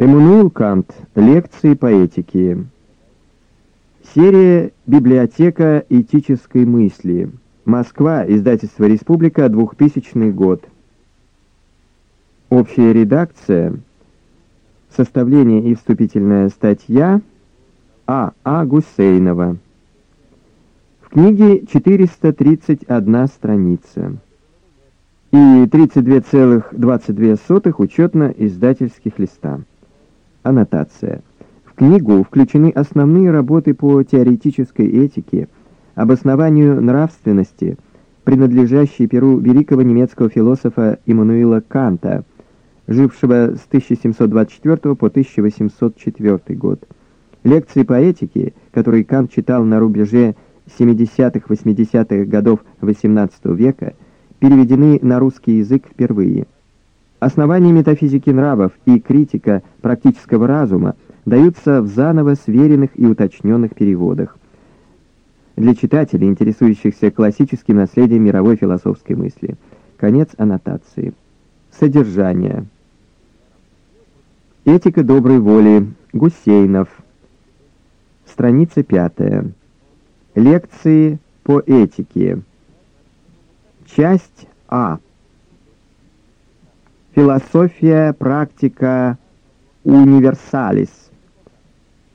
Эммануил Кант. Лекции по этике. Серия «Библиотека этической мысли». Москва. Издательство «Республика», 2000 год. Общая редакция. Составление и вступительная статья А. А. Гусейнова. В книге 431 страница и 32,22 учетно-издательских листа. Аннотация. В книгу включены основные работы по теоретической этике, обоснованию нравственности, принадлежащие перу великого немецкого философа Иммануила Канта, жившего с 1724 по 1804 год. Лекции по этике, которые Кант читал на рубеже 70-80-х годов XVIII века, переведены на русский язык впервые. Основания метафизики нравов и критика практического разума даются в заново сверенных и уточненных переводах. Для читателей, интересующихся классическим наследием мировой философской мысли. Конец аннотации. Содержание. Этика доброй воли. Гусейнов. Страница пятая. Лекции по этике. Часть А. Философия, практика, универсалис.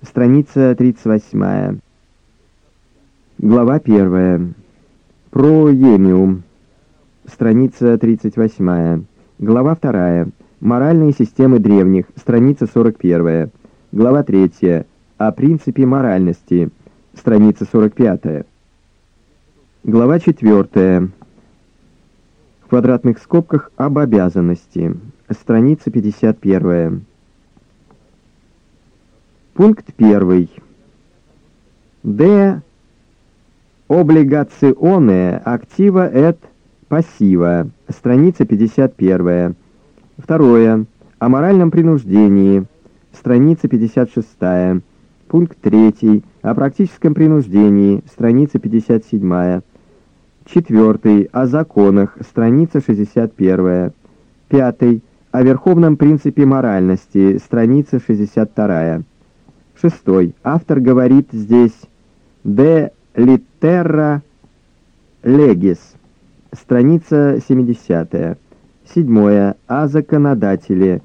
Страница 38. Глава 1. Проемиум. Страница 38. Глава 2. Моральные системы древних. Страница 41. Глава 3. О принципе моральности. Страница 45. Глава 4 в квадратных скобках об обязанности. Страница 51. Пункт 1. Д. Облигационные актива et пассива. Страница 51. Второе. О моральном принуждении. Страница 56. Пункт 3. О практическом принуждении. Страница 57. Четвертый. О законах. Страница 61. Пятый. О верховном принципе моральности. Страница 62. Шестой. Автор говорит здесь «de litera legis». Страница 70. Седьмое. О законодателе.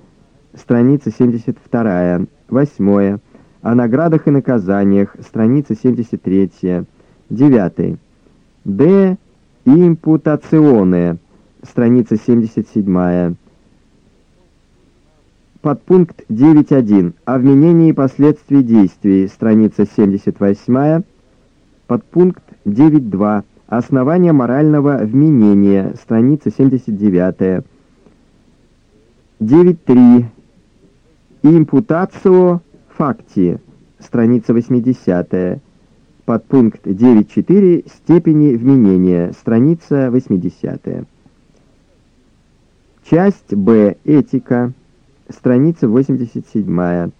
Страница 72. Восьмое. О наградах и наказаниях. Страница 73. Девятый. «De Импутационные. Страница 77. Подпункт 9.1. О вменении последствий действий. Страница 78. Подпункт 9.2. Основание морального вменения. Страница 79. 9.3. Импутацио факти. Страница 80 подпункт 9.4 степени вменения, страница 80. Часть Б. Этика, страница 87.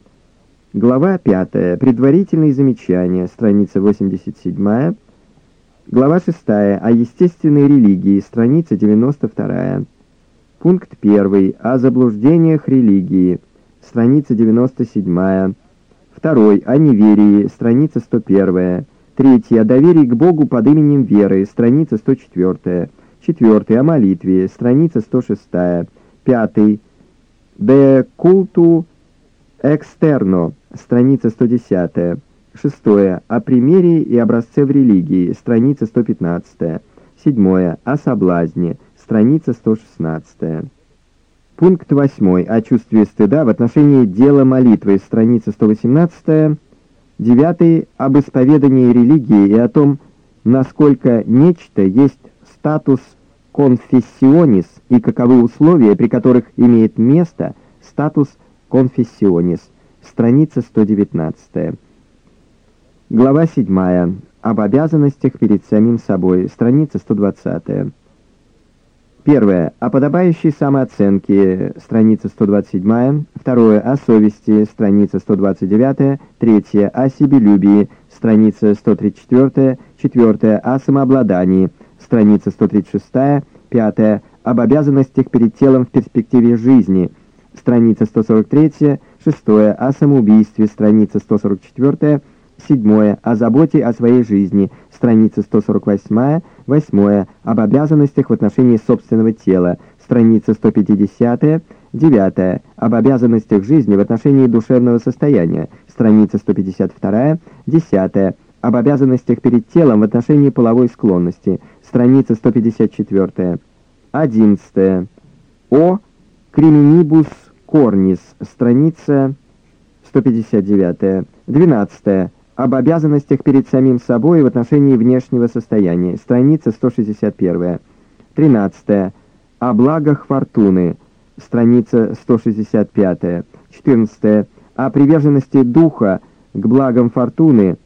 Глава 5. Предварительные замечания, страница 87. Глава 6. О естественной религии, страница 92. Пункт 1. О заблуждениях религии, страница 97. Второй. О неверии, страница 101. Третье. О доверии к Богу под именем веры. Страница 104. Четвертый. О молитве. Страница 106. Пятый. De cultu externo. Страница 110. Шестое. О примере и образце в религии. Страница 115. Седьмое. О соблазне. Страница 116. Пункт 8. О чувстве стыда в отношении дела молитвы. Страница 118. Девятый — об исповедании религии и о том, насколько нечто есть статус конфессионис и каковы условия, при которых имеет место статус конфессионис. Страница 119. Глава 7. Об обязанностях перед самим собой. Страница 120. Первое. О подобающей самооценке, страница 127. Второе. О совести, страница 129. Третье. О себелюбии, страница 134. Четвертое. О самообладании, страница 136. Пятое. Об обязанностях перед телом в перспективе жизни, страница 143, шестое, о самоубийстве, страница 144, седьмое, о заботе о своей жизни, страница 148, восьмое, об обязанностях в отношении собственного тела, страница 150, девятое, об обязанностях жизни в отношении душевного состояния, страница 152, десятое, об обязанностях перед телом в отношении половой склонности, страница 154, одиннадцатое, о криминибус корнис, страница 159, двенадцатое, об обязанностях перед самим собой в отношении внешнего состояния, страница 161, тринадцатое, о благах фортуны, страница 165, четырнадцатое, о приверженности духа к благам фортуны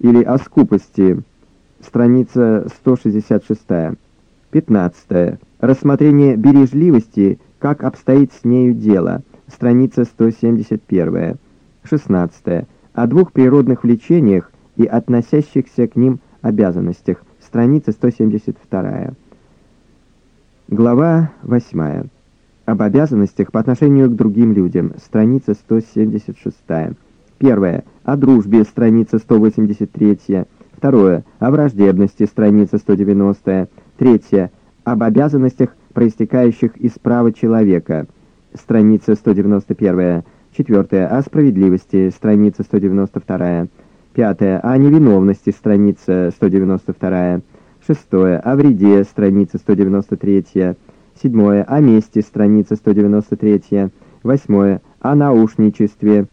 или о скупости, страница 166, 15. Рассмотрение бережливости, как обстоит с нею дело, страница 171, 16. О двух природных влечениях и относящихся к ним обязанностях, страница 172. Глава 8 об обязанностях по отношению к другим людям, страница 176. Первое. О дружбе, страница 183. Второе. О враждебности, страница 190. Третье. Об обязанностях, проистекающих из права человека, страница 191. Четвертое. О справедливости, страница 192. Пятое. О невиновности, страница 192. Шестое. О вреде, страница 193. Седьмое. О месте, страница 193. Восьмое. О наушничестве,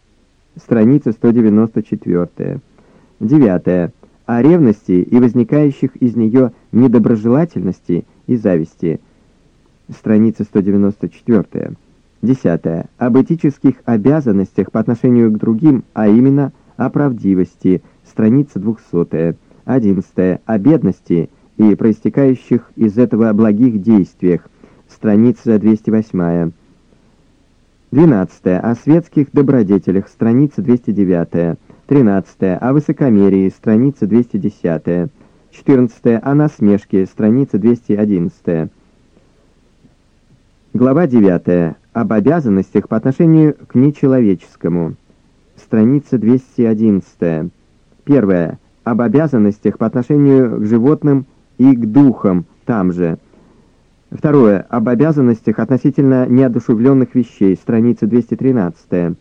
страница 194. Девятое. О ревности и возникающих из нее недоброжелательности и зависти, страница 194. Десятое. Об этических обязанностях по отношению к другим, а именно о правдивости, страница 200. Одиннадцатое. О бедности и проистекающих из этого благих действиях, страница 208. 12. О светских добродетелях, страница 209. 13. О высокомерии, страница 210. 14. О насмешке, страница 211. Глава 9. Об обязанностях по отношению к нечеловеческому, страница 211. 1. Об обязанностях по отношению к животным и к духам, там же, Второе. Об обязанностях относительно неодушевленных вещей. Страница 213.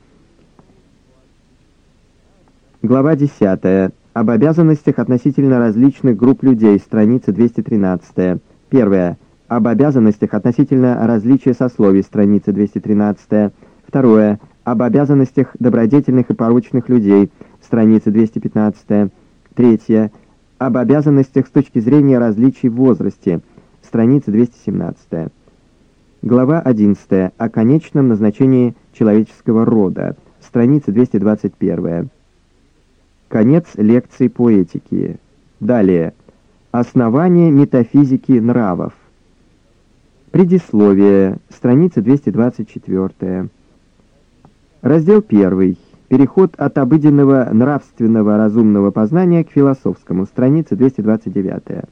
Глава 10. Об обязанностях относительно различных групп людей. Страница 213. Первое. Об обязанностях относительно различия сословий. Страница 213. Второе. Об обязанностях добродетельных и порочных людей. Страница 215. Третье. Об обязанностях с точки зрения различий в возрасте страница 217. Глава 11. О конечном назначении человеческого рода, страница 221. Конец лекции по этике. Далее. Основание метафизики нравов. Предисловие, страница 224. Раздел 1. Переход от обыденного нравственного разумного познания к философскому, страница 229.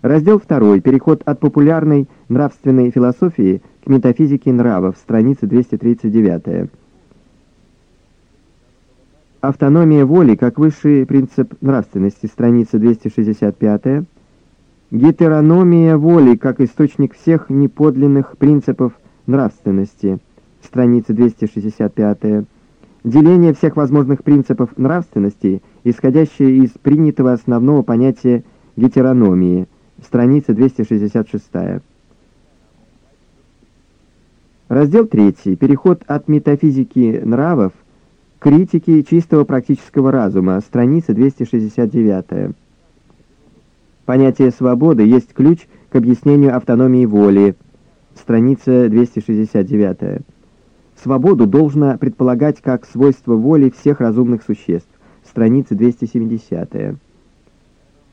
Раздел 2. Переход от популярной нравственной философии к метафизике нравов. Страница 239. Автономия воли как высший принцип нравственности. Страница 265. Гетерономия воли как источник всех неподлинных принципов нравственности. Страница 265. Деление всех возможных принципов нравственности, исходящее из принятого основного понятия гетерономии страница 266. Раздел 3. Переход от метафизики нравов к критике чистого практического разума, страница 269. Понятие свободы есть ключ к объяснению автономии воли, страница 269. Свободу должно предполагать как свойство воли всех разумных существ, страница 270.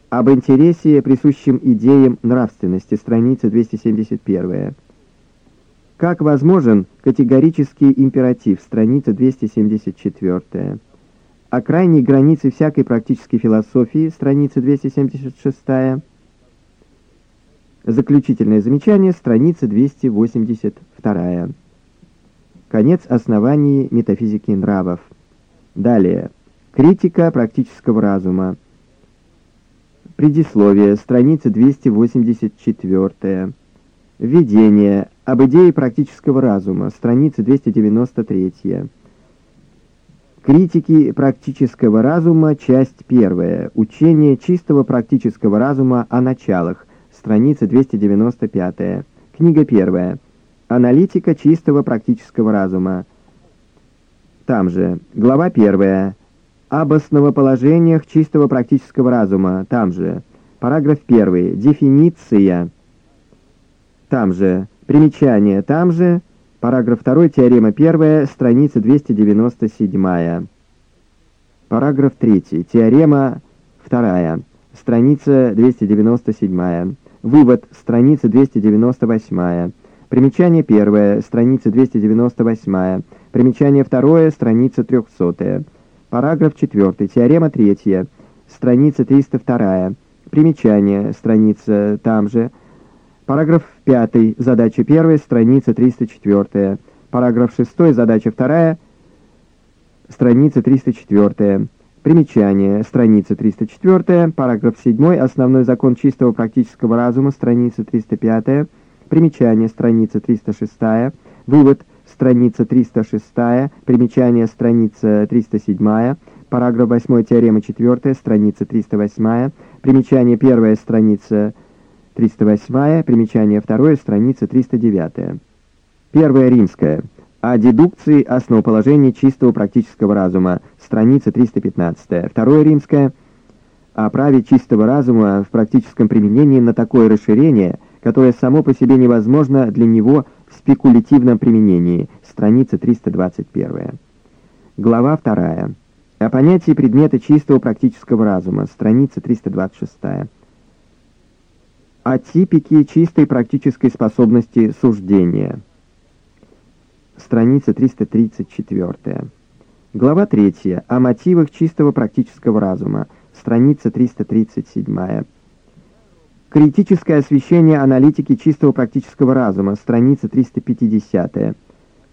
Об интересе, присущем идеям нравственности, страница 271. Как возможен категорический императив, страница 274. О крайней границе всякой практической философии, страница 276. Заключительное замечание, страница 282. Конец оснований метафизики нравов. Далее. Критика практического разума. Предисловие, страница 284. Введение. Об идее практического разума, страница 293. Критики практического разума, часть первая. Учение чистого практического разума о началах, страница 295. Книга первая. Аналитика чистого практического разума. Там же. Глава первая. Об основоположениях чистого практического разума. Там же. Параграф первый. Дефиниция. Там же. Примечание. Там же. Параграф 2, теорема 1, страница 297. Параграф 3, теорема 2, страница 297. Вывод, страница 298. Примечание 1, страница 298. Примечание 2, страница 300. Параграф 4, теорема 3, страница 302. Примечание, страница там же, Параграф 5. Задача 1. Страница 304. Параграф 6. Задача 2. Страница 304. Примечание. Страница 304. Параграф 7. Основной закон чистого практического разума. Страница 305. Примечание. Страница 306. Вывод. Страница 306. Примечание. Страница 307. Параграф 8. Теорема 4. Страница 308. Примечание 1. Страница 308, примечание 2, страница 309. Первая римская. О дедукции основоположений чистого практического разума, страница 315. Второе римское. О праве чистого разума в практическом применении на такое расширение, которое само по себе невозможно для него в спекулятивном применении, страница 321. Глава 2. О понятии предмета чистого практического разума, страница 326 о типике чистой практической способности суждения. Страница 334. Глава 3. О мотивах чистого практического разума. Страница 337. Критическое освещение аналитики чистого практического разума. Страница 350.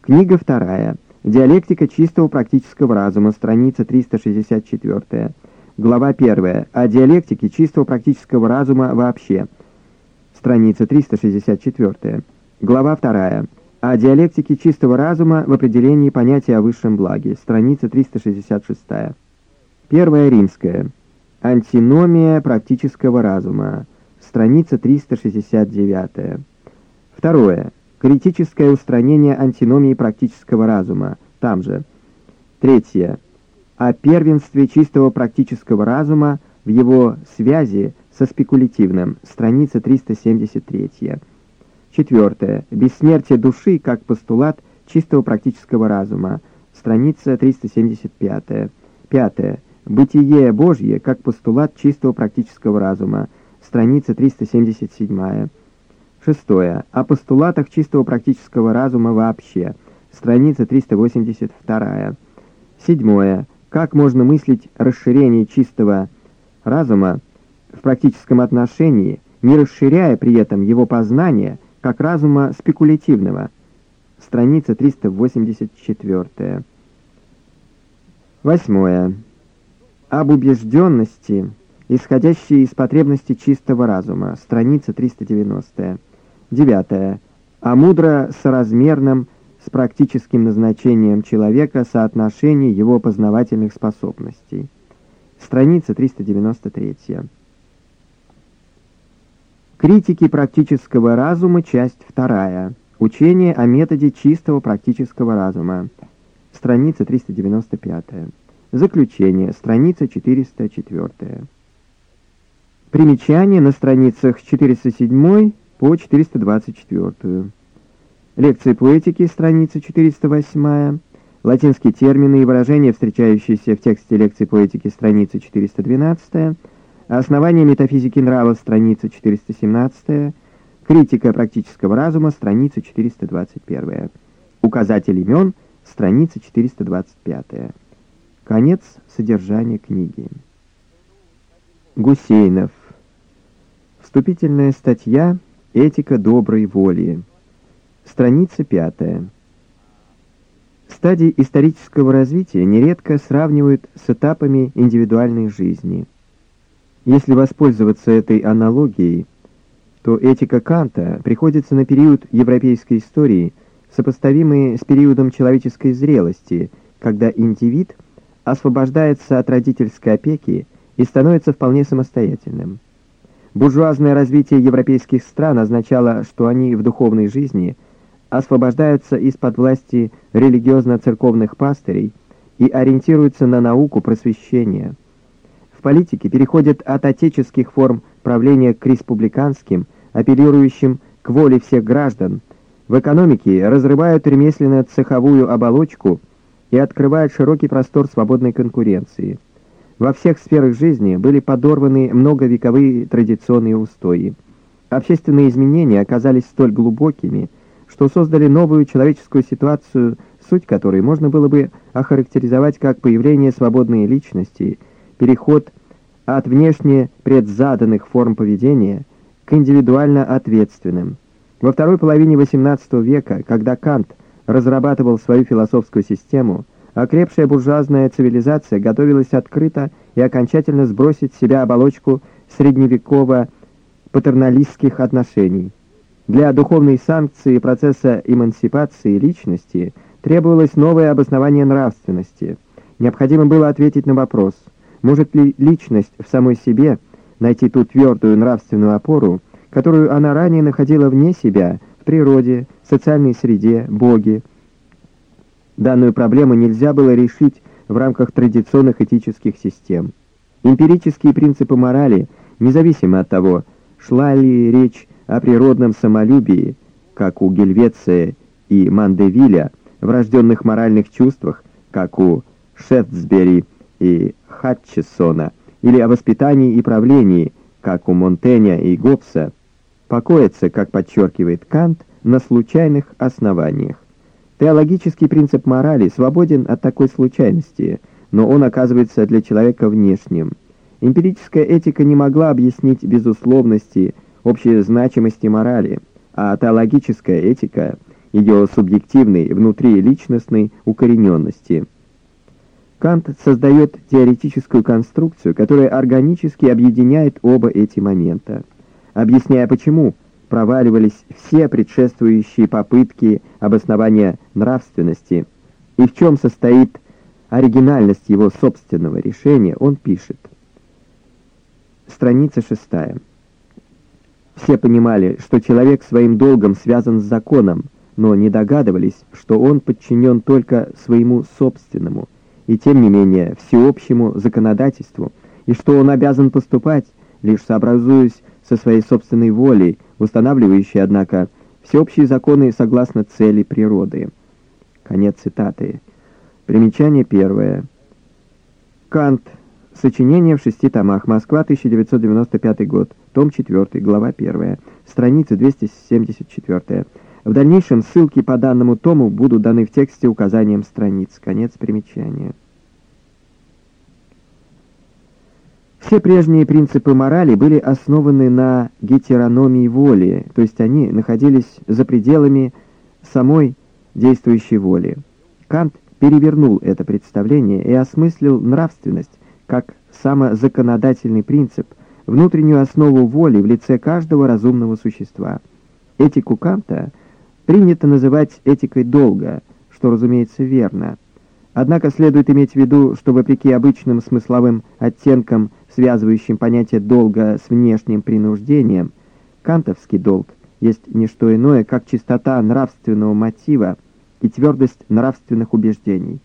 Книга 2. Диалектика чистого практического разума. Страница 364. Глава 1. О диалектике чистого практического разума вообще страница 364. Глава 2. О диалектике чистого разума в определении понятия о высшем благе, страница 366. Первая римская. Антиномия практического разума, страница 369. Второе. Критическое устранение антиномии практического разума, там же. Третье. О первенстве чистого практического разума в его связи со спекулятивным, страница 373. Четвертое. Бессмертие души как постулат чистого практического разума, страница 375. Пятое. Бытие Божье как постулат чистого практического разума, страница 377. Шестое. О постулатах чистого практического разума вообще, страница 382. Седьмое. Как можно мыслить расширение чистого разума в практическом отношении, не расширяя при этом его познание как разума спекулятивного. Страница 384. Восьмое. Об убежденности, исходящей из потребности чистого разума. Страница 390. Девятое. О мудро соразмерном с практическим назначением человека соотношении его познавательных способностей. Страница 393. Критики практического разума, часть вторая. Учение о методе чистого практического разума. Страница 395. Заключение. Страница 404. Примечание на страницах 407 по 424. Лекции поэтики, страница 408. Латинские термины и выражения, встречающиеся в тексте лекции поэтики, страница 412. Основание метафизики нрава, страница 417, критика практического разума, страница 421, указатель имен, страница 425. Конец содержания книги. Гусейнов. Вступительная статья «Этика доброй воли». Страница 5. Стадии исторического развития нередко сравнивают с этапами индивидуальной жизни. Если воспользоваться этой аналогией, то этика Канта приходится на период европейской истории, сопоставимый с периодом человеческой зрелости, когда индивид освобождается от родительской опеки и становится вполне самостоятельным. Буржуазное развитие европейских стран означало, что они в духовной жизни освобождаются из-под власти религиозно-церковных пастырей и ориентируются на науку просвещения. В политике переходят от отеческих форм правления к республиканским, апеллирующим к воле всех граждан. В экономике разрывают ремесленно-цеховую оболочку и открывают широкий простор свободной конкуренции. Во всех сферах жизни были подорваны многовековые традиционные устои. Общественные изменения оказались столь глубокими, что создали новую человеческую ситуацию, суть которой можно было бы охарактеризовать как появление свободной личности, переход от внешне предзаданных форм поведения к индивидуально ответственным. Во второй половине XVIII века, когда Кант разрабатывал свою философскую систему, окрепшая буржуазная цивилизация готовилась открыто и окончательно сбросить с себя оболочку средневеково-патерналистских отношений. Для духовной санкции процесса эмансипации личности требовалось новое обоснование нравственности. Необходимо было ответить на вопрос, может ли личность в самой себе найти ту твердую нравственную опору, которую она ранее находила вне себя, в природе, социальной среде, Боге. Данную проблему нельзя было решить в рамках традиционных этических систем. Эмпирические принципы морали, независимо от того, шла ли речь о природном самолюбии, как у Гельвеция и Мандевиля, врожденных моральных чувствах, как у Шефтсбери и Хатчесона, или о воспитании и правлении, как у Монтэня и Гоббса, покоится, как подчеркивает Кант, на случайных основаниях. Теологический принцип морали свободен от такой случайности, но он оказывается для человека внешним. Эмпирическая этика не могла объяснить безусловности, общей значимости морали, а теологическая этика — ее субъективной, внутриличностной укорененности. Кант создает теоретическую конструкцию, которая органически объединяет оба эти момента. Объясняя почему проваливались все предшествующие попытки обоснования нравственности и в чем состоит оригинальность его собственного решения, он пишет. Страница шестая. Все понимали, что человек своим долгом связан с законом, но не догадывались, что он подчинен только своему собственному, и тем не менее всеобщему законодательству, и что он обязан поступать, лишь сообразуясь со своей собственной волей, устанавливающей, однако, всеобщие законы согласно цели природы. Конец цитаты. Примечание первое. Кант. Сочинение в шести томах. Москва, 1995 год. Том 4, глава 1. Страница 274. В дальнейшем ссылки по данному тому будут даны в тексте указанием страниц. Конец примечания. Все прежние принципы морали были основаны на гетерономии воли, то есть они находились за пределами самой действующей воли. Кант перевернул это представление и осмыслил нравственность как самозаконодательный принцип – внутреннюю основу воли в лице каждого разумного существа. Этику Канта принято называть этикой долга, что, разумеется, верно. Однако следует иметь в виду, что вопреки обычным смысловым оттенкам, связывающим понятие долга с внешним принуждением, кантовский долг есть не что иное, как чистота нравственного мотива и твердость нравственных убеждений.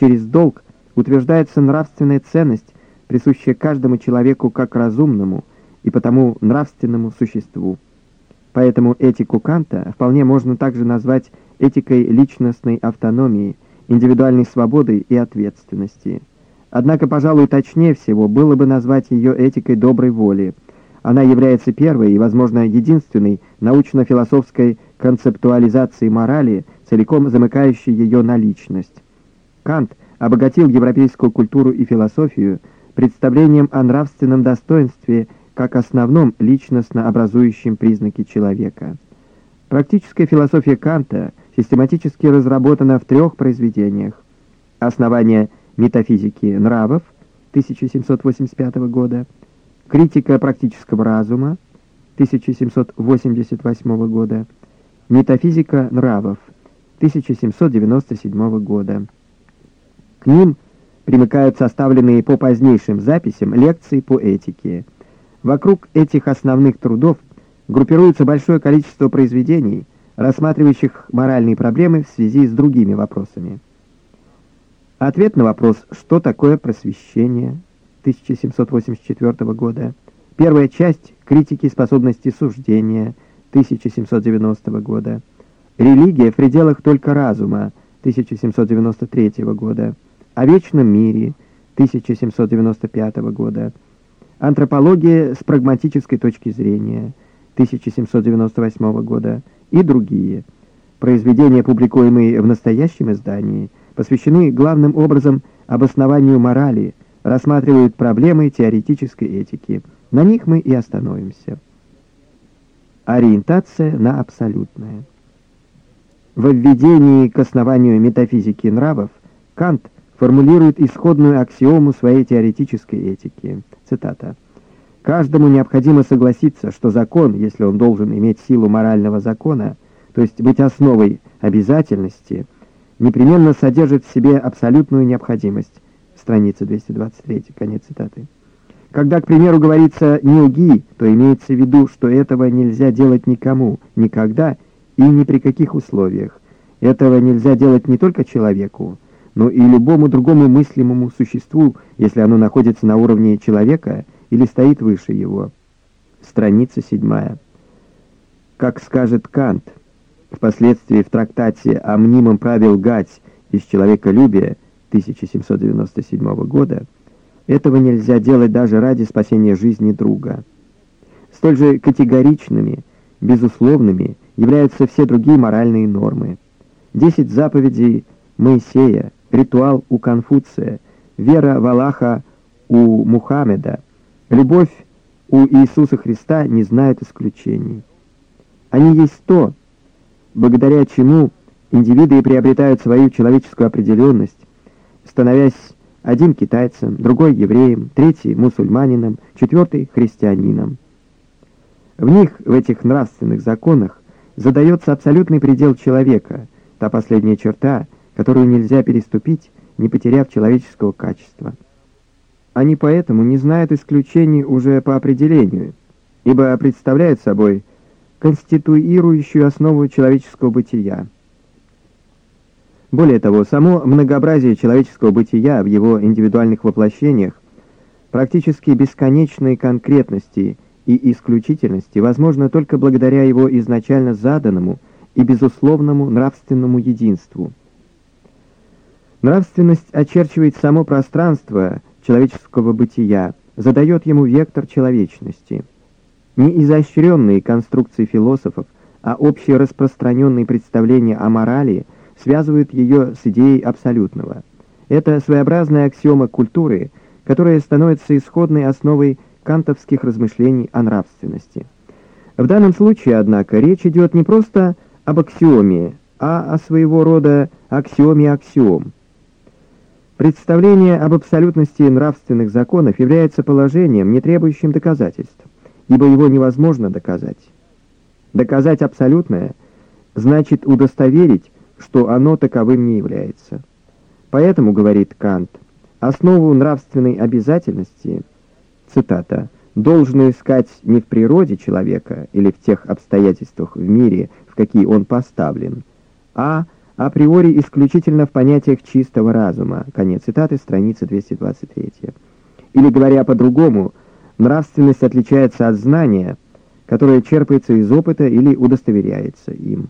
Через долг утверждается нравственная ценность, присущее каждому человеку как разумному и потому нравственному существу. Поэтому этику Канта вполне можно также назвать этикой личностной автономии, индивидуальной свободы и ответственности. Однако, пожалуй, точнее всего было бы назвать ее этикой доброй воли. Она является первой и, возможно, единственной научно-философской концептуализацией морали, целиком замыкающей ее на личность. Кант обогатил европейскую культуру и философию, представлением о нравственном достоинстве как основном личностно образующем признаке человека. Практическая философия Канта систематически разработана в трех произведениях. «Основание метафизики нравов» 1785 года, «Критика практического разума» 1788 года, «Метафизика нравов» 1797 года. К ним примыкают составленные по позднейшим записям лекции по этике. Вокруг этих основных трудов группируется большое количество произведений, рассматривающих моральные проблемы в связи с другими вопросами. Ответ на вопрос «Что такое просвещение?» 1784 года. Первая часть «Критики способности суждения» 1790 года. «Религия в пределах только разума» 1793 года. «О вечном мире» 1795 года. «Антропология с прагматической точки зрения» 1798 года и другие. Произведения, публикуемые в настоящем издании, посвящены главным образом обоснованию морали, рассматривают проблемы теоретической этики. На них мы и остановимся. Ориентация на абсолютное. В введении к основанию метафизики нравов Кант формулирует исходную аксиому своей теоретической этики. Цитата. Каждому необходимо согласиться, что закон, если он должен иметь силу морального закона, то есть быть основой обязательности, непременно содержит в себе абсолютную необходимость. Страница 223, конец цитаты. Когда, к примеру, говорится «не лги», то имеется в виду, что этого нельзя делать никому, никогда и ни при каких условиях. Этого нельзя делать не только человеку, но и любому другому мыслимому существу, если оно находится на уровне человека или стоит выше его. Страница 7. Как скажет Кант, впоследствии в трактате о мнимом правил Гать из человеколюбия 1797 года, этого нельзя делать даже ради спасения жизни друга. Столь же категоричными, безусловными являются все другие моральные нормы. Десять заповедей Моисея, ритуал у Конфуция, вера в Аллаха у Мухаммеда – Любовь у Иисуса Христа не знает исключений. Они есть то, благодаря чему индивиды приобретают свою человеческую определенность, становясь один китайцем, другой евреем, третий мусульманином, четвертый христианином. В них, в этих нравственных законах, задается абсолютный предел человека, та последняя черта, которую нельзя переступить, не потеряв человеческого качества. Они поэтому не знают исключений уже по определению, ибо представляют собой конституирующую основу человеческого бытия. Более того, само многообразие человеческого бытия в его индивидуальных воплощениях, практически бесконечной конкретности и исключительности возможно только благодаря его изначально заданному и безусловному нравственному единству. Нравственность очерчивает само пространство – человеческого бытия, задает ему вектор человечности. Не изощренные конструкции философов, а общие распространенные представления о морали связывают ее с идеей абсолютного. Это своеобразная аксиома культуры, которая становится исходной основой кантовских размышлений о нравственности. В данном случае, однако, речь идет не просто об аксиоме, а о своего рода аксиоме аксиом. Представление об абсолютности нравственных законов является положением, не требующим доказательств, ибо его невозможно доказать. Доказать абсолютное значит удостоверить, что оно таковым не является. Поэтому, говорит Кант, основу нравственной обязательности, цитата, должно искать не в природе человека или в тех обстоятельствах в мире, в какие он поставлен, а априори исключительно в понятиях чистого разума. Конец цитаты, страница 223. Или, говоря по-другому, нравственность отличается от знания, которое черпается из опыта или удостоверяется им.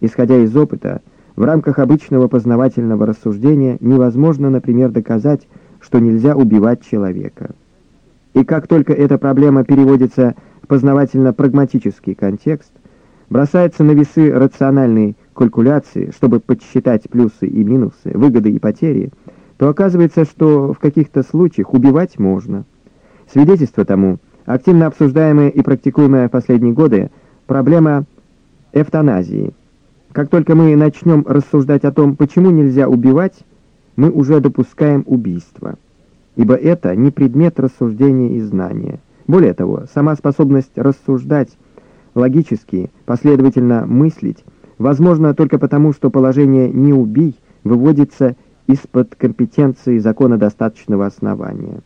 Исходя из опыта, в рамках обычного познавательного рассуждения невозможно, например, доказать, что нельзя убивать человека. И как только эта проблема переводится в познавательно-прагматический контекст, бросается на весы рациональный калькуляции, чтобы подсчитать плюсы и минусы, выгоды и потери, то оказывается, что в каких-то случаях убивать можно. Свидетельство тому – активно обсуждаемая и практикуемая в последние годы проблема эвтаназии, Как только мы начнем рассуждать о том, почему нельзя убивать, мы уже допускаем убийство. Ибо это не предмет рассуждения и знания. Более того, сама способность рассуждать, логически, последовательно мыслить, возможно только потому, что положение «не убий» выводится из-под компетенции закона достаточного основания.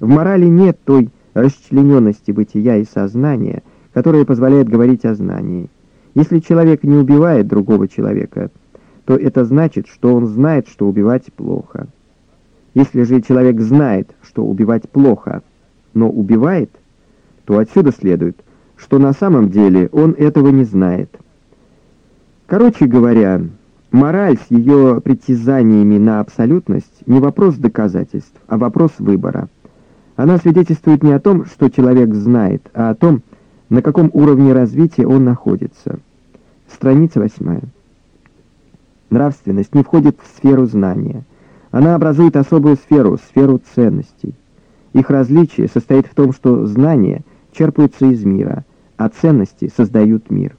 В морали нет той расчлененности бытия и сознания, которая позволяет говорить о знании. Если человек не убивает другого человека, то это значит, что он знает, что убивать плохо. Если же человек знает, что убивать плохо, но убивает, то отсюда следует, что на самом деле он этого не знает. Короче говоря, мораль с ее притязаниями на абсолютность не вопрос доказательств, а вопрос выбора. Она свидетельствует не о том, что человек знает, а о том, на каком уровне развития он находится. Страница восьмая. Нравственность не входит в сферу знания. Она образует особую сферу, сферу ценностей. Их различие состоит в том, что знания черпаются из мира, а ценности создают мир.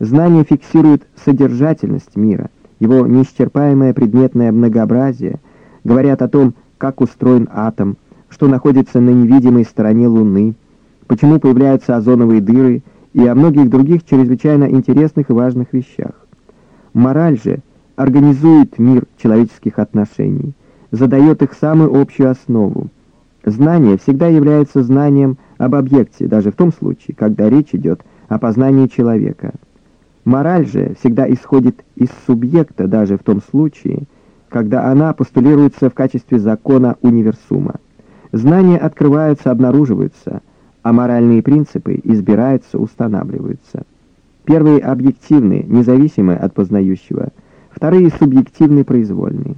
Знания фиксируют содержательность мира, его неисчерпаемое предметное многообразие, говорят о том, как устроен атом, что находится на невидимой стороне Луны, почему появляются озоновые дыры и о многих других чрезвычайно интересных и важных вещах. Мораль же организует мир человеческих отношений, задает их самую общую основу. Знание всегда является знанием об объекте, даже в том случае, когда речь идет о познании человека. Мораль же всегда исходит из субъекта, даже в том случае, когда она постулируется в качестве закона универсума. Знания открываются, обнаруживаются, а моральные принципы избираются, устанавливаются. Первые объективны, независимые от познающего, вторые субъективны, произвольные.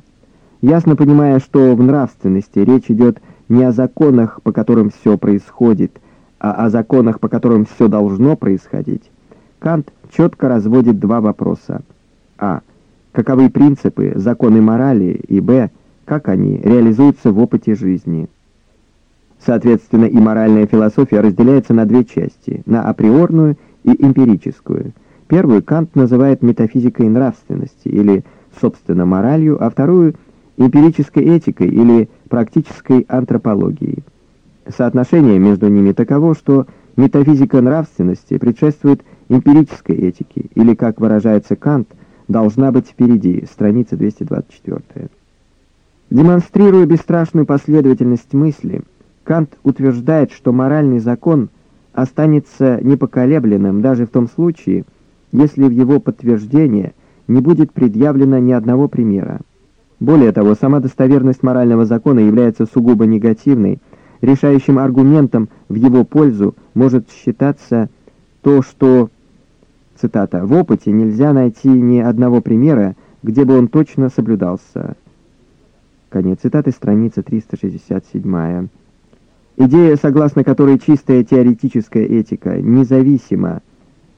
Ясно понимая, что в нравственности речь идет не о законах, по которым все происходит, а о законах, по которым все должно происходить, Кант четко разводит два вопроса. А. Каковы принципы, законы морали, и Б. Как они реализуются в опыте жизни. Соответственно, и моральная философия разделяется на две части, на априорную и эмпирическую. Первую Кант называет метафизикой нравственности, или, собственно, моралью, а вторую – эмпирической этикой, или практической антропологией. Соотношение между ними таково, что метафизика нравственности предшествует эмпирической этике, или, как выражается Кант, должна быть впереди, страница 224. Демонстрируя бесстрашную последовательность мысли, Кант утверждает, что моральный закон останется непоколебленным даже в том случае, если в его подтверждение не будет предъявлено ни одного примера. Более того, сама достоверность морального закона является сугубо негативной, решающим аргументом в его пользу может считаться то, что, цитата, «в опыте нельзя найти ни одного примера, где бы он точно соблюдался». Конец цитаты, страница 367. Идея, согласно которой чистая теоретическая этика независима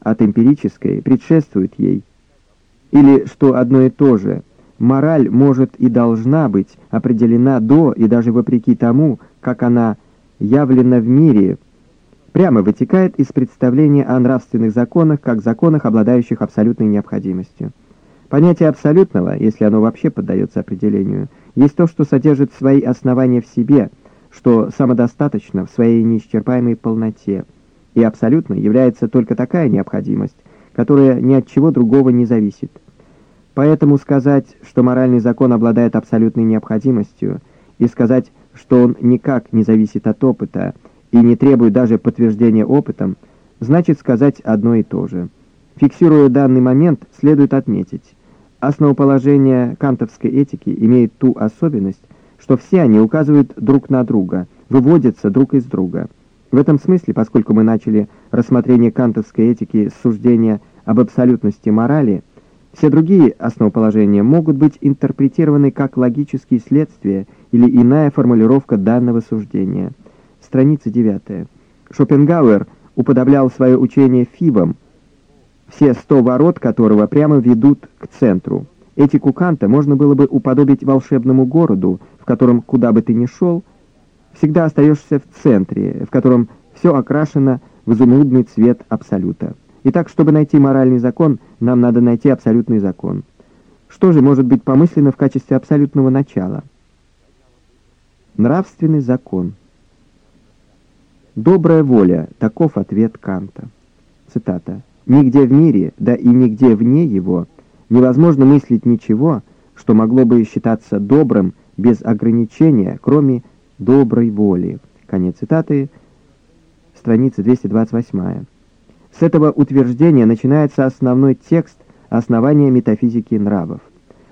от эмпирической, предшествует ей, или, что одно и то же, мораль может и должна быть определена до и даже вопреки тому, как она явлена в мире, прямо вытекает из представления о нравственных законах как законах, обладающих абсолютной необходимостью. Понятие абсолютного, если оно вообще поддается определению, есть то, что содержит свои основания в себе – что самодостаточно в своей неисчерпаемой полноте, и абсолютно является только такая необходимость, которая ни от чего другого не зависит. Поэтому сказать, что моральный закон обладает абсолютной необходимостью, и сказать, что он никак не зависит от опыта и не требует даже подтверждения опытом, значит сказать одно и то же. Фиксируя данный момент, следует отметить, основоположение кантовской этики имеет ту особенность, что все они указывают друг на друга, выводятся друг из друга. В этом смысле, поскольку мы начали рассмотрение кантовской этики с суждения об абсолютности морали, все другие основоположения могут быть интерпретированы как логические следствия или иная формулировка данного суждения. Страница 9. Шопенгауэр уподоблял свое учение фибам, все сто ворот которого прямо ведут к центру. Этику Канта можно было бы уподобить волшебному городу, в котором, куда бы ты ни шел, всегда остаешься в центре, в котором все окрашено в изумрудный цвет абсолюта. Итак, чтобы найти моральный закон, нам надо найти абсолютный закон. Что же может быть помыслено в качестве абсолютного начала? Нравственный закон. Добрая воля — таков ответ Канта. Цитата. «Нигде в мире, да и нигде вне его, невозможно мыслить ничего, что могло бы считаться добрым без ограничения, кроме доброй воли». Конец цитаты, страница 228. С этого утверждения начинается основной текст основания метафизики нравов.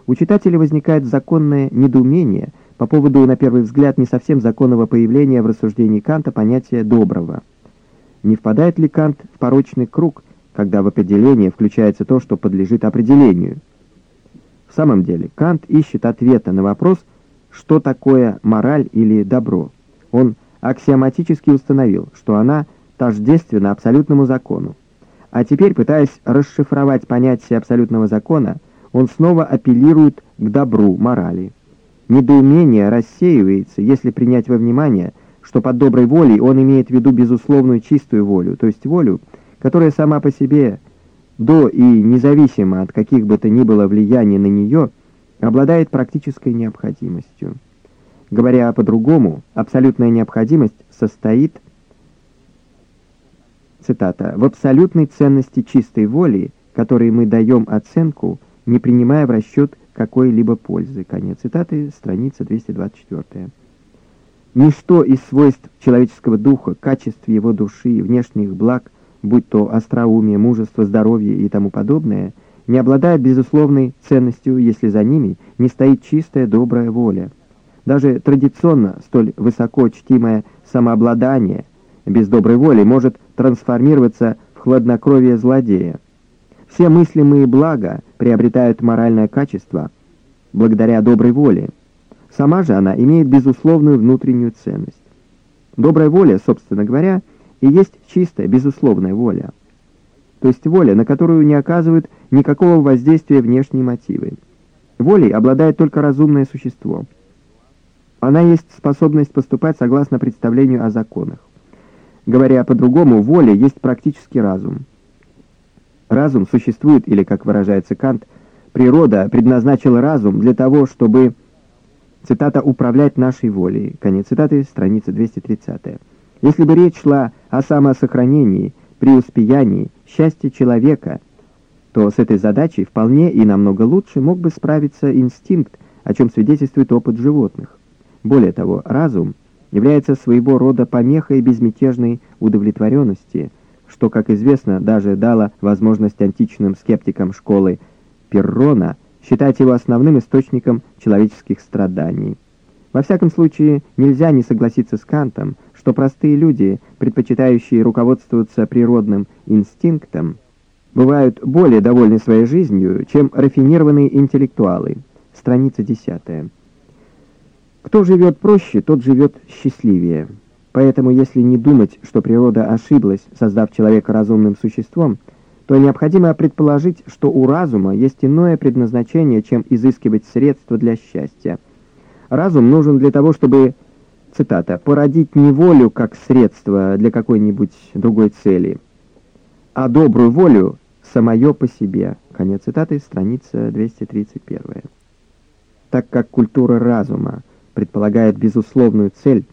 У читателя возникает законное недоумение по поводу, на первый взгляд, не совсем законного появления в рассуждении Канта понятия «доброго». Не впадает ли Кант в порочный круг, когда в определение включается то, что подлежит определению? В самом деле, Кант ищет ответа на вопрос, что такое мораль или добро. Он аксиоматически установил, что она – тождественно абсолютному закону. А теперь, пытаясь расшифровать понятие абсолютного закона, он снова апеллирует к добру, морали. Недоумение рассеивается, если принять во внимание, что под доброй волей он имеет в виду безусловную чистую волю, то есть волю, которая сама по себе, до и независимо от каких бы то ни было влияний на нее, обладает практической необходимостью. Говоря по-другому, абсолютная необходимость состоит в цитата, «в абсолютной ценности чистой воли, которой мы даем оценку, не принимая в расчет какой-либо пользы». Конец цитаты, страница 224. Ничто из свойств человеческого духа, качеств его души, внешних благ, будь то остроумие, мужество, здоровье и тому подобное, не обладает безусловной ценностью, если за ними не стоит чистая добрая воля. Даже традиционно столь высоко чтимое самообладание без доброй воли может трансформироваться в хладнокровие злодея. Все мыслимые блага приобретают моральное качество благодаря доброй воле. Сама же она имеет безусловную внутреннюю ценность. Добрая воля, собственно говоря, и есть чистая, безусловная воля. То есть воля, на которую не оказывают никакого воздействия внешние мотивы. Волей обладает только разумное существо. Она есть способность поступать согласно представлению о законах. Говоря по-другому, воля есть практически разум. Разум существует, или, как выражается Кант, природа предназначила разум для того, чтобы, цитата, «управлять нашей волей». Конец цитаты, страница 230. Если бы речь шла о самосохранении, преуспеянии, счастье человека, то с этой задачей вполне и намного лучше мог бы справиться инстинкт, о чем свидетельствует опыт животных. Более того, разум — является своего рода помехой безмятежной удовлетворенности, что, как известно, даже дало возможность античным скептикам школы Перрона считать его основным источником человеческих страданий. Во всяком случае, нельзя не согласиться с Кантом, что простые люди, предпочитающие руководствоваться природным инстинктом, бывают более довольны своей жизнью, чем рафинированные интеллектуалы. Страница 10. Кто живет проще, тот живет счастливее. Поэтому, если не думать, что природа ошиблась, создав человека разумным существом, то необходимо предположить, что у разума есть иное предназначение, чем изыскивать средства для счастья. Разум нужен для того, чтобы, цитата, «породить не волю как средство для какой-нибудь другой цели, а добрую волю самое по себе». Конец цитаты, страница 231. Так как культура разума предполагает безусловную цель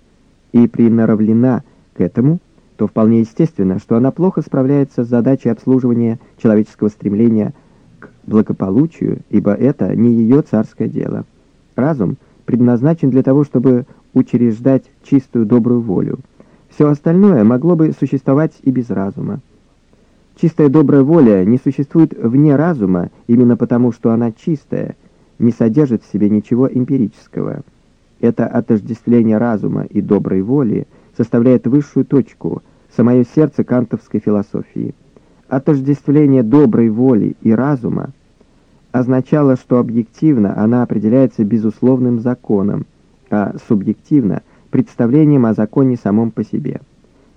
и приноровлена к этому, то вполне естественно, что она плохо справляется с задачей обслуживания человеческого стремления к благополучию, ибо это не ее царское дело. Разум предназначен для того, чтобы учреждать чистую добрую волю. Все остальное могло бы существовать и без разума. Чистая добрая воля не существует вне разума именно потому, что она чистая, не содержит в себе ничего эмпирического. Это отождествление разума и доброй воли составляет высшую точку, самое сердце кантовской философии. Отождествление доброй воли и разума означало, что объективно она определяется безусловным законом, а субъективно — представлением о законе самом по себе.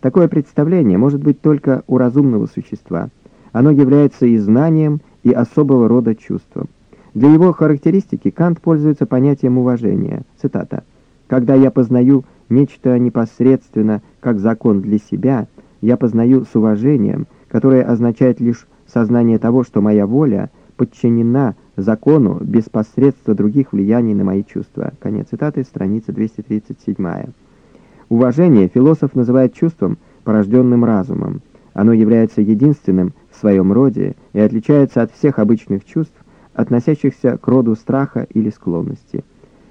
Такое представление может быть только у разумного существа. Оно является и знанием, и особого рода чувством. Для его характеристики Кант пользуется понятием уважения. Цитата. «Когда я познаю нечто непосредственно как закон для себя, я познаю с уважением, которое означает лишь сознание того, что моя воля подчинена закону без посредства других влияний на мои чувства. Конец цитаты, страница 237. Уважение философ называет чувством, порожденным разумом. Оно является единственным в своем роде и отличается от всех обычных чувств, относящихся к роду страха или склонности.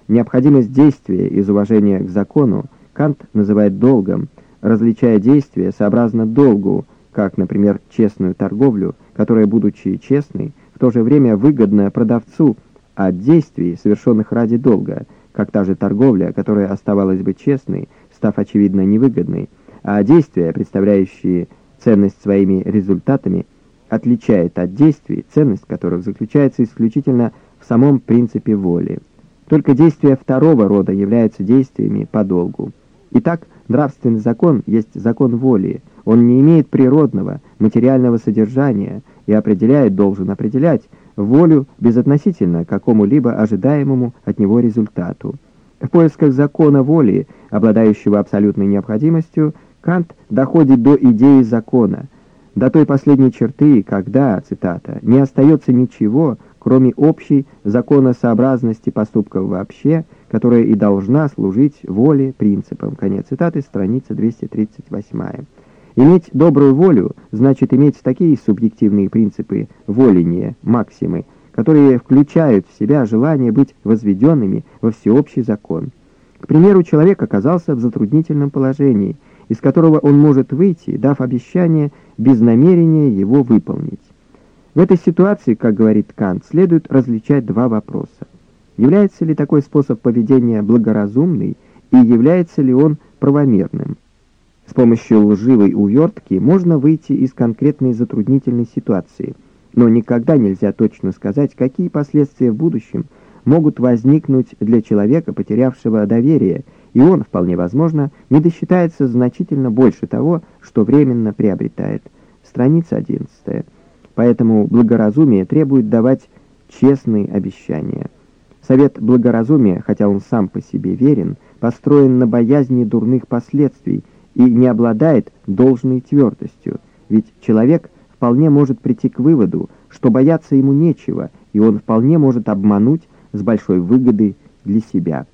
Необходимость действия из уважения к закону Кант называет долгом, различая действия сообразно долгу, как, например, честную торговлю, которая, будучи честной, в то же время выгодна продавцу, от действий, совершенных ради долга, как та же торговля, которая оставалась бы честной, став очевидно невыгодной, а действия, представляющие ценность своими результатами, отличает от действий, ценность которых заключается исключительно в самом принципе воли. Только действия второго рода являются действиями по долгу. Итак, нравственный закон есть закон воли. Он не имеет природного, материального содержания и определяет, должен определять, волю безотносительно какому-либо ожидаемому от него результату. В поисках закона воли, обладающего абсолютной необходимостью, Кант доходит до идеи закона, до той последней черты, когда, цитата, «не остается ничего, кроме общей законосообразности поступков вообще, которая и должна служить воле, принципам». Конец цитаты, страница 238. Иметь добрую волю значит иметь такие субъективные принципы воления, максимы, которые включают в себя желание быть возведенными во всеобщий закон. К примеру, человек оказался в затруднительном положении, из которого он может выйти, дав обещание без намерения его выполнить. В этой ситуации, как говорит Кант, следует различать два вопроса. Является ли такой способ поведения благоразумный и является ли он правомерным? С помощью лживой увертки можно выйти из конкретной затруднительной ситуации, но никогда нельзя точно сказать, какие последствия в будущем могут возникнуть для человека, потерявшего доверие, и он, вполне возможно, не досчитается значительно больше того, что временно приобретает. Страница 11. Поэтому благоразумие требует давать честные обещания. Совет благоразумия, хотя он сам по себе верен, построен на боязни дурных последствий и не обладает должной твердостью, ведь человек вполне может прийти к выводу, что бояться ему нечего, и он вполне может обмануть с большой выгодой для себя.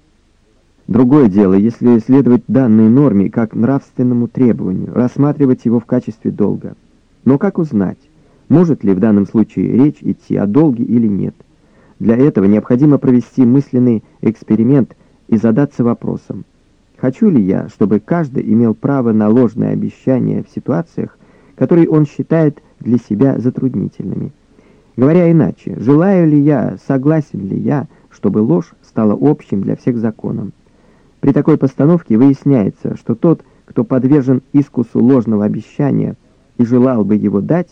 Другое дело, если следовать данной норме как нравственному требованию, рассматривать его в качестве долга. Но как узнать, может ли в данном случае речь идти о долге или нет? Для этого необходимо провести мысленный эксперимент и задаться вопросом, хочу ли я, чтобы каждый имел право на ложное обещание в ситуациях, которые он считает для себя затруднительными. Говоря иначе, желаю ли я, согласен ли я, чтобы ложь стала общим для всех законом? При такой постановке выясняется, что тот, кто подвержен искусу ложного обещания и желал бы его дать,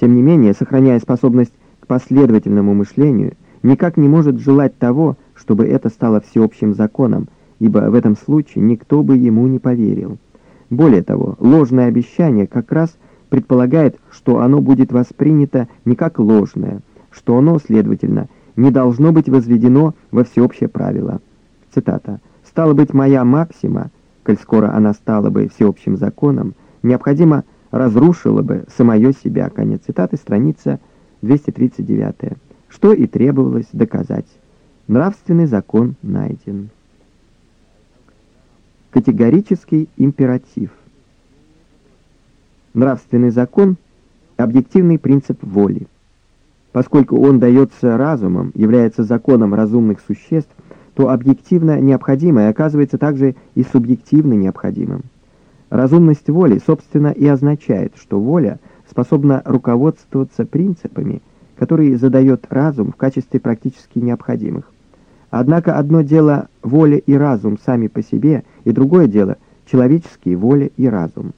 тем не менее, сохраняя способность к последовательному мышлению, никак не может желать того, чтобы это стало всеобщим законом, ибо в этом случае никто бы ему не поверил. Более того, ложное обещание как раз предполагает, что оно будет воспринято не как ложное, что оно, следовательно, не должно быть возведено во всеобщее правило. Цитата. Стало быть, моя максима, коль скоро она стала бы всеобщим законом, необходимо разрушила бы самое себя. Конец цитаты, страница 239. Что и требовалось доказать. Нравственный закон найден. Категорический императив. Нравственный закон – объективный принцип воли. Поскольку он дается разумом, является законом разумных существ, то объективно необходимое оказывается также и субъективно необходимым. Разумность воли, собственно, и означает, что воля способна руководствоваться принципами, которые задает разум в качестве практически необходимых. Однако одно дело воля и разум сами по себе, и другое дело человеческие воля и разум.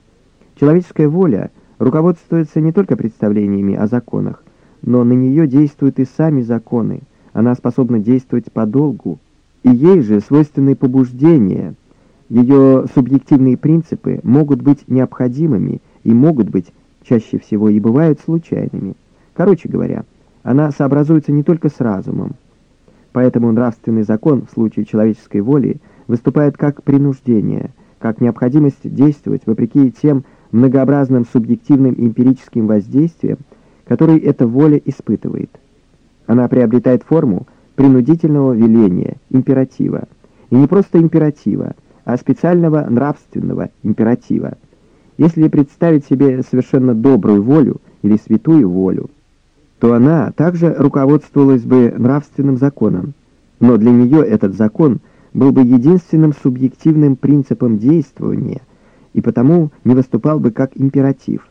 Человеческая воля руководствуется не только представлениями о законах, но на нее действуют и сами законы. Она способна действовать по долгу, и ей же свойственны побуждения. Ее субъективные принципы могут быть необходимыми и могут быть чаще всего и бывают случайными. Короче говоря, она сообразуется не только с разумом. Поэтому нравственный закон в случае человеческой воли выступает как принуждение, как необходимость действовать вопреки тем многообразным субъективным эмпирическим воздействием, который эта воля испытывает. Она приобретает форму принудительного веления, императива. И не просто императива, а специального нравственного императива. Если представить себе совершенно добрую волю или святую волю, то она также руководствовалась бы нравственным законом, но для нее этот закон был бы единственным субъективным принципом действования и потому не выступал бы как императив.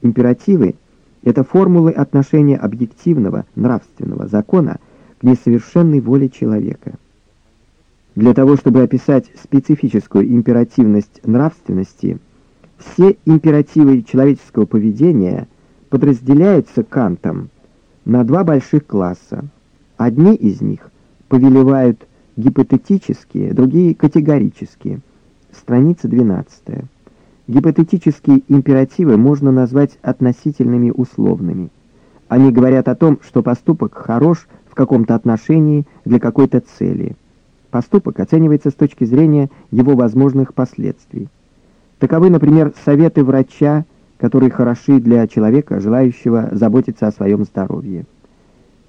Императивы — это формулы отношения объективного нравственного закона несовершенной воле человека. Для того, чтобы описать специфическую императивность нравственности, все императивы человеческого поведения подразделяются Кантом на два больших класса. Одни из них повелевают гипотетические, другие категорические. Страница 12. Гипотетические императивы можно назвать относительными условными. Они говорят о том, что поступок хорош каком-то отношении для какой-то цели. Поступок оценивается с точки зрения его возможных последствий. Таковы, например, советы врача, которые хороши для человека, желающего заботиться о своем здоровье.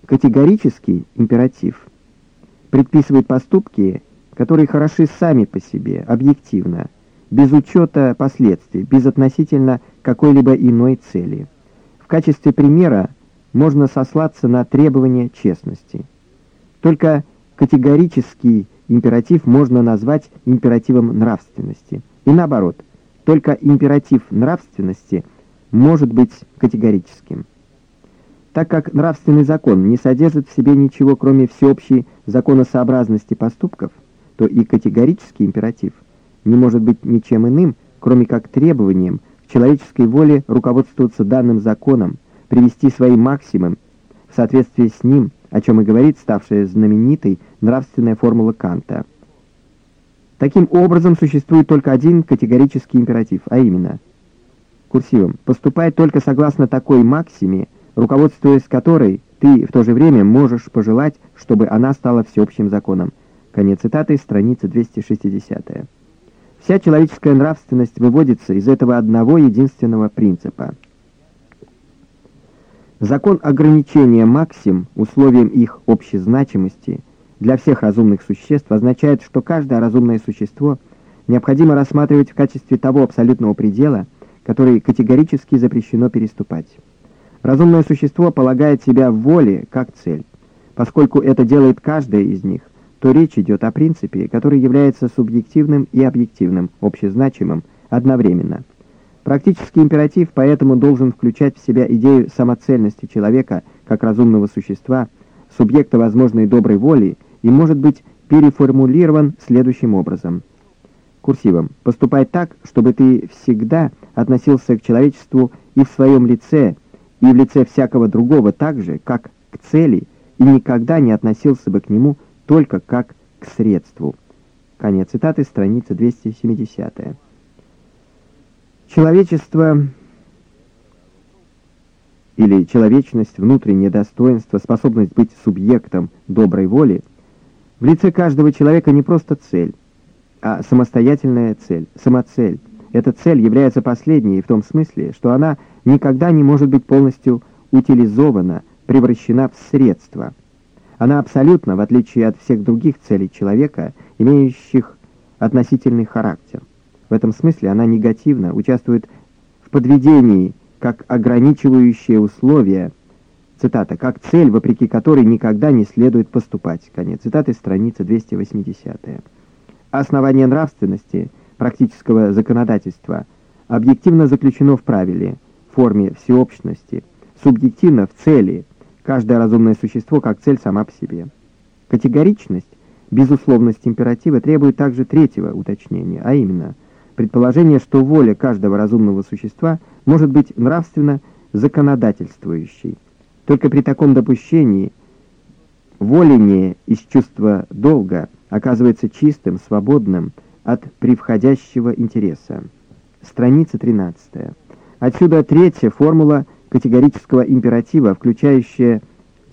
Категорический императив предписывает поступки, которые хороши сами по себе, объективно, без учета последствий, без относительно какой-либо иной цели. В качестве примера можно сослаться на требование честности. Только категорический императив можно назвать императивом нравственности. И наоборот, только императив нравственности может быть категорическим. Так как нравственный закон не содержит в себе ничего, кроме всеобщей законосообразности поступков, то и категорический императив не может быть ничем иным, кроме как требованием к человеческой воле руководствоваться данным законом, привести свои максимум в соответствии с ним, о чем и говорит ставшая знаменитой нравственная формула Канта – Таким образом, существует только один категорический императив, а именно, курсивом, поступай только согласно такой максиме, руководствуясь которой ты в то же время можешь пожелать, чтобы она стала всеобщим законом. Конец цитаты, страница 260. Вся человеческая нравственность выводится из этого одного единственного принципа. Закон ограничения максим, условием их общей значимости – для всех разумных существ означает, что каждое разумное существо необходимо рассматривать в качестве того абсолютного предела, который категорически запрещено переступать. Разумное существо полагает себя в воле как цель. Поскольку это делает каждое из них, то речь идет о принципе, который является субъективным и объективным, общезначимым, одновременно. Практический императив поэтому должен включать в себя идею самоцельности человека как разумного существа, субъекта возможной доброй воли и может быть переформулирован следующим образом. Курсивом. Поступай так, чтобы ты всегда относился к человечеству и в своем лице, и в лице всякого другого так же, как к цели, и никогда не относился бы к нему только как к средству. Конец цитаты, страница 270. Человечество или человечность, внутреннее достоинство, способность быть субъектом доброй воли – в лице каждого человека не просто цель, а самостоятельная цель, самоцель. Эта цель является последней в том смысле, что она никогда не может быть полностью утилизована, превращена в средство. Она абсолютно, в отличие от всех других целей человека, имеющих относительный характер. В этом смысле она негативно участвует в подведении как ограничивающее условие Цитата. «Как цель, вопреки которой никогда не следует поступать». Конец цитаты, страница 280. Основание нравственности, практического законодательства, объективно заключено в правиле, форме всеобщности, субъективно в цели, каждое разумное существо как цель сама по себе. Категоричность, безусловность императива требует также третьего уточнения, а именно предположение, что воля каждого разумного существа может быть нравственно законодательствующей. Только при таком допущении воление из чувства долга оказывается чистым, свободным от превходящего интереса. Страница 13. Отсюда третья формула категорического императива, включающая,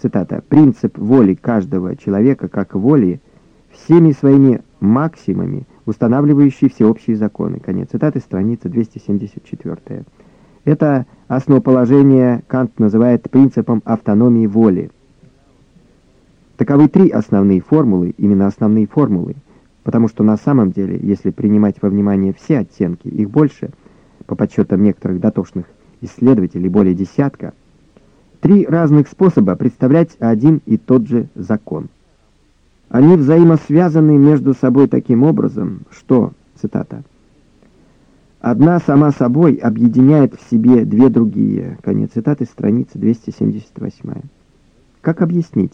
цитата, «принцип воли каждого человека как воли всеми своими максимами, устанавливающий всеобщие законы. Конец цитаты, страница 274. Это основоположение Кант называет принципом автономии воли. Таковы три основные формулы, именно основные формулы, потому что на самом деле, если принимать во внимание все оттенки, их больше, по подсчетам некоторых дотошных исследователей, более десятка, три разных способа представлять один и тот же закон. Они взаимосвязаны между собой таким образом, что, цитата, «Одна сама собой объединяет в себе две другие». Конец цитаты, страница 278. Как объяснить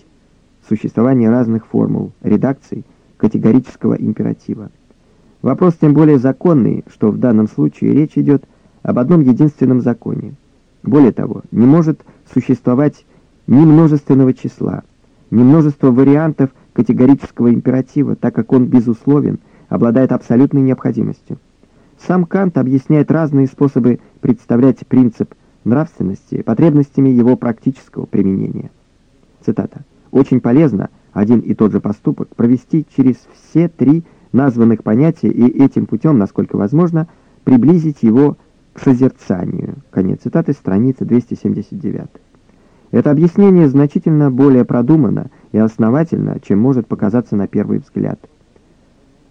существование разных формул, редакций категорического императива? Вопрос тем более законный, что в данном случае речь идет об одном единственном законе. Более того, не может существовать ни множественного числа, ни множества вариантов категорического императива, так как он безусловен, обладает абсолютной необходимостью. Сам Кант объясняет разные способы представлять принцип нравственности потребностями его практического применения. Цитата. «Очень полезно один и тот же поступок провести через все три названных понятия и этим путем, насколько возможно, приблизить его к созерцанию». Конец цитаты, страница 279. Это объяснение значительно более продумано и основательно, чем может показаться на первый взгляд.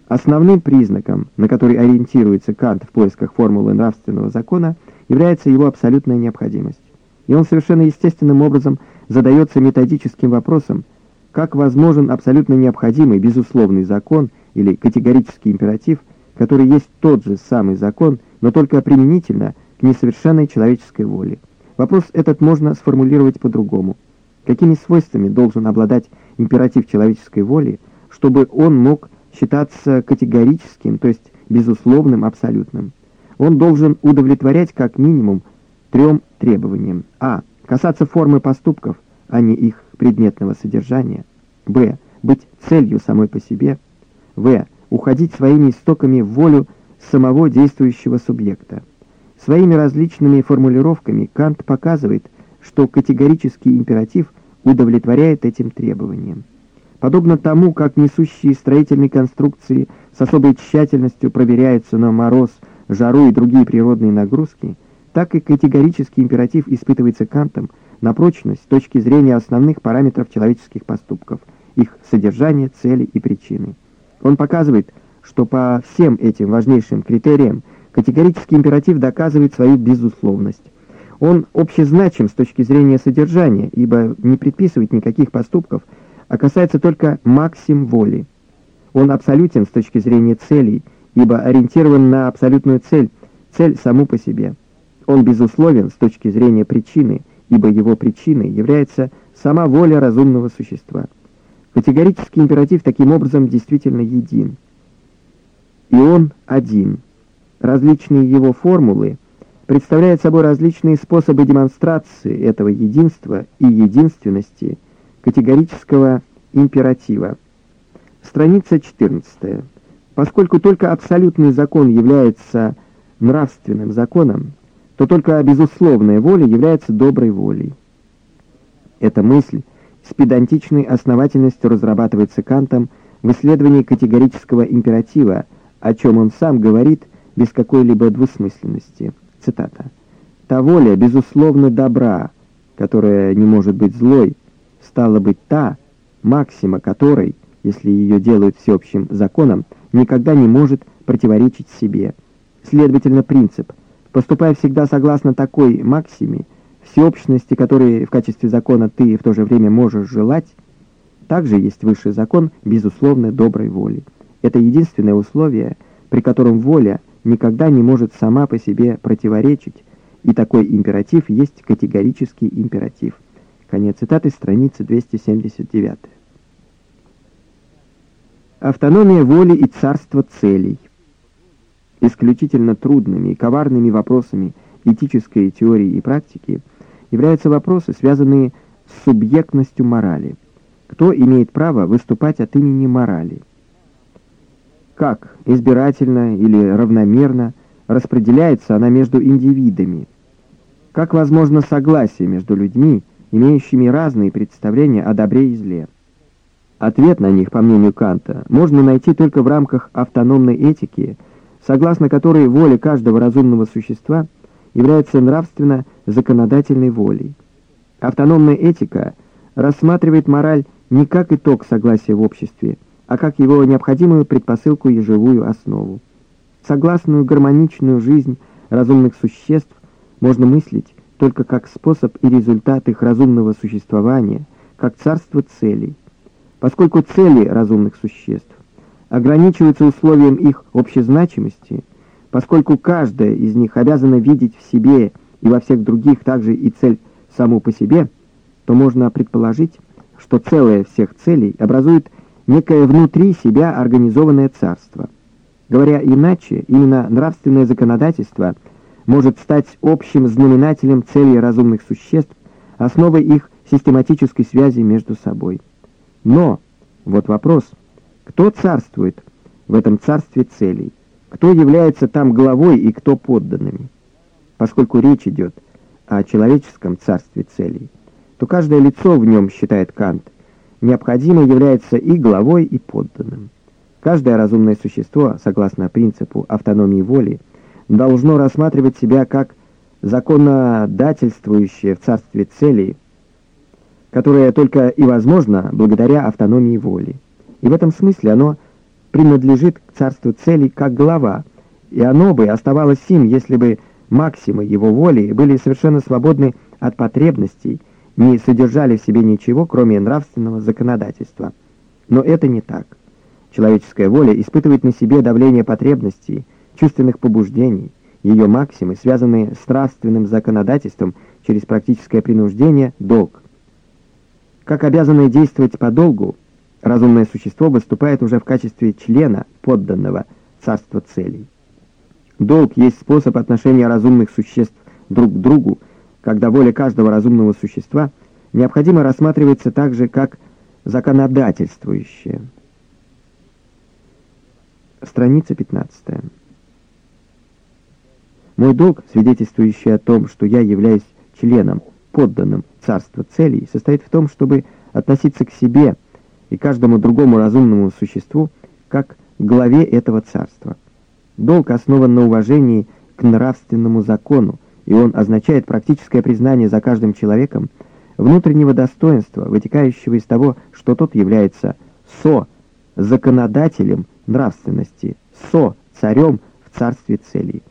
Основным признаком, на который ориентируется Кант в поисках формулы нравственного закона, является его абсолютная необходимость. И он совершенно естественным образом задается методическим вопросом, как возможен абсолютно необходимый безусловный закон или категорический императив, который есть тот же самый закон, но только применительно к несовершенной человеческой воле. Вопрос этот можно сформулировать по-другому. Какими свойствами должен обладать императив человеческой воли, чтобы он мог считаться категорическим, то есть безусловным, абсолютным? Он должен удовлетворять как минимум трем требованиям. А. Касаться формы поступков, а не их предметного содержания. Б. Быть целью самой по себе. В. Уходить своими истоками в волю самого действующего субъекта. Своими различными формулировками Кант показывает, что категорический императив удовлетворяет этим требованиям. Подобно тому, как несущие строительные конструкции с особой тщательностью проверяются на мороз, жару и другие природные нагрузки, так и категорический императив испытывается Кантом на прочность с точки зрения основных параметров человеческих поступков, их содержания, цели и причины. Он показывает, что по всем этим важнейшим критериям Категорический императив доказывает свою безусловность. Он общезначим с точки зрения содержания, ибо не предписывает никаких поступков, а касается только максим воли. Он абсолютен с точки зрения целей, ибо ориентирован на абсолютную цель, цель саму по себе. Он безусловен с точки зрения причины, ибо его причиной является сама воля разумного существа. Категорический императив таким образом действительно един. И он один – Различные его формулы представляют собой различные способы демонстрации этого единства и единственности категорического императива. Страница 14. Поскольку только абсолютный закон является нравственным законом, то только безусловная воля является доброй волей. Эта мысль с педантичной основательностью разрабатывается Кантом в исследовании категорического императива, о чем он сам говорит без какой-либо двусмысленности. Цитата. «Та воля, безусловно, добра, которая не может быть злой, стала быть та, максима которой, если ее делают всеобщим законом, никогда не может противоречить себе. Следовательно, принцип, поступая всегда согласно такой максиме, всеобщности, которой в качестве закона ты в то же время можешь желать, также есть высший закон безусловно доброй воли. Это единственное условие, при котором воля – никогда не может сама по себе противоречить, и такой императив есть категорический императив. Конец цитаты, страница 279. Автономия воли и царство целей. Исключительно трудными и коварными вопросами этической теории и практики являются вопросы, связанные с субъектностью морали. Кто имеет право выступать от имени морали? Как избирательно или равномерно распределяется она между индивидами, как возможно согласие между людьми, имеющими разные представления о добре и зле. Ответ на них, по мнению Канта, можно найти только в рамках автономной этики, согласно которой воля каждого разумного существа является нравственно законодательной волей. Автономная этика рассматривает мораль не как итог согласия в обществе, а как его необходимую предпосылку и живую основу. Согласную гармоничную жизнь разумных существ можно мыслить только как способ и результат их разумного существования, как царство целей. Поскольку цели разумных существ ограничиваются условием их общезначимости, поскольку каждая из них обязана видеть в себе и во всех других также и цель саму по себе, то можно предположить, что целое всех целей образует некое внутри себя организованное царство. Говоря иначе, именно нравственное законодательство может стать общим знаменателем целей разумных существ, основой их систематической связи между собой. Но, вот вопрос, кто царствует в этом царстве целей? Кто является там главой и кто подданными? Поскольку речь идет о человеческом царстве целей, то каждое лицо в нем, считает Кант, необходимо является и главой, и подданным. Каждое разумное существо, согласно принципу автономии воли, должно рассматривать себя как законодательствующее в царстве целей, которое только и возможно благодаря автономии воли. И в этом смысле оно принадлежит к царству целей как глава, и оно бы оставалось им, если бы максимы его воли были совершенно свободны от потребностей, не содержали в себе ничего, кроме нравственного законодательства. Но это не так. Человеческая воля испытывает на себе давление потребностей, чувственных побуждений, ее максимы, связанные с нравственным законодательством через практическое принуждение, долг. Как обязанное действовать по долгу, разумное существо выступает уже в качестве члена, подданного царства целей. Долг есть способ отношения разумных существ друг к другу, когда воля каждого разумного существа необходимо рассматривается также как законодательствующая. Страница 15. Мой долг, свидетельствующий о том, что я являюсь членом, подданным царства целей, состоит в том, чтобы относиться к себе и каждому другому разумному существу как к главе этого царства. Долг основан на уважении к нравственному закону, и он означает практическое признание за каждым человеком внутреннего достоинства, вытекающего из того, что тот является со-законодателем нравственности, со-царем в царстве целей.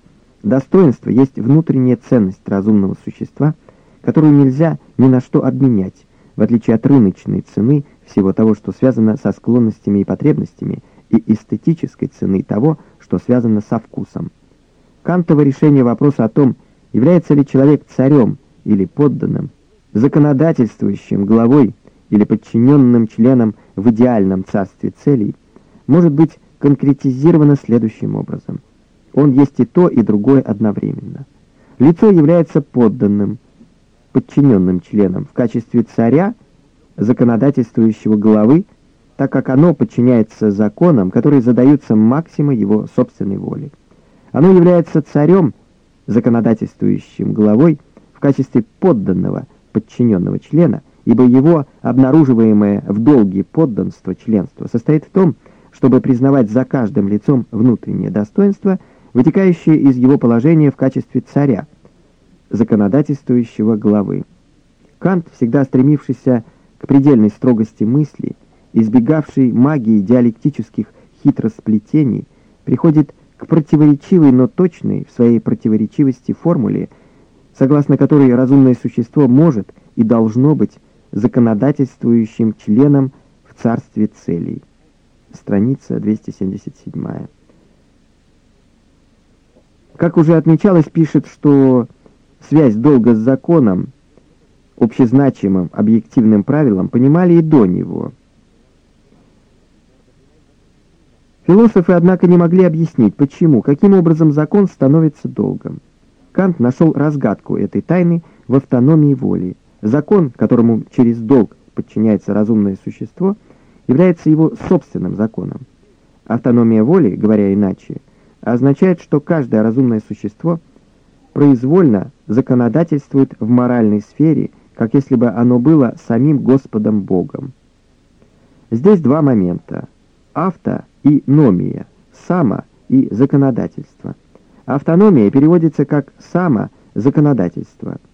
Достоинство есть внутренняя ценность разумного существа, которую нельзя ни на что обменять, в отличие от рыночной цены всего того, что связано со склонностями и потребностями, и эстетической цены того, что связано со вкусом. Кантово решение вопроса о том, является ли человек царем или подданным, законодательствующим главой или подчиненным членом в идеальном царстве целей, может быть конкретизировано следующим образом. Он есть и то, и другое одновременно. Лицо является подданным, подчиненным членом в качестве царя, законодательствующего главы, так как оно подчиняется законам, которые задаются максимой его собственной воли. Оно является царем, законодательствующим главой, в качестве подданного, подчиненного члена, ибо его обнаруживаемое в долге подданство членство состоит в том, чтобы признавать за каждым лицом внутреннее достоинство, вытекающее из его положения в качестве царя, законодательствующего главы. Кант, всегда стремившийся к предельной строгости мысли, избегавший магии диалектических хитросплетений, приходит к противоречивой, но точной в своей противоречивости формуле, согласно которой разумное существо может и должно быть законодательствующим членом в царстве целей. Страница 277. Как уже отмечалось, пишет, что связь долга с законом, общезначимым объективным правилом, понимали и до него – Философы, однако, не могли объяснить, почему, каким образом закон становится долгом. Кант нашел разгадку этой тайны в автономии воли. Закон, которому через долг подчиняется разумное существо, является его собственным законом. Автономия воли, говоря иначе, означает, что каждое разумное существо произвольно законодательствует в моральной сфере, как если бы оно было самим Господом Богом. Здесь два момента – авто и номия, само и законодательство. Автономия переводится как само законодательство –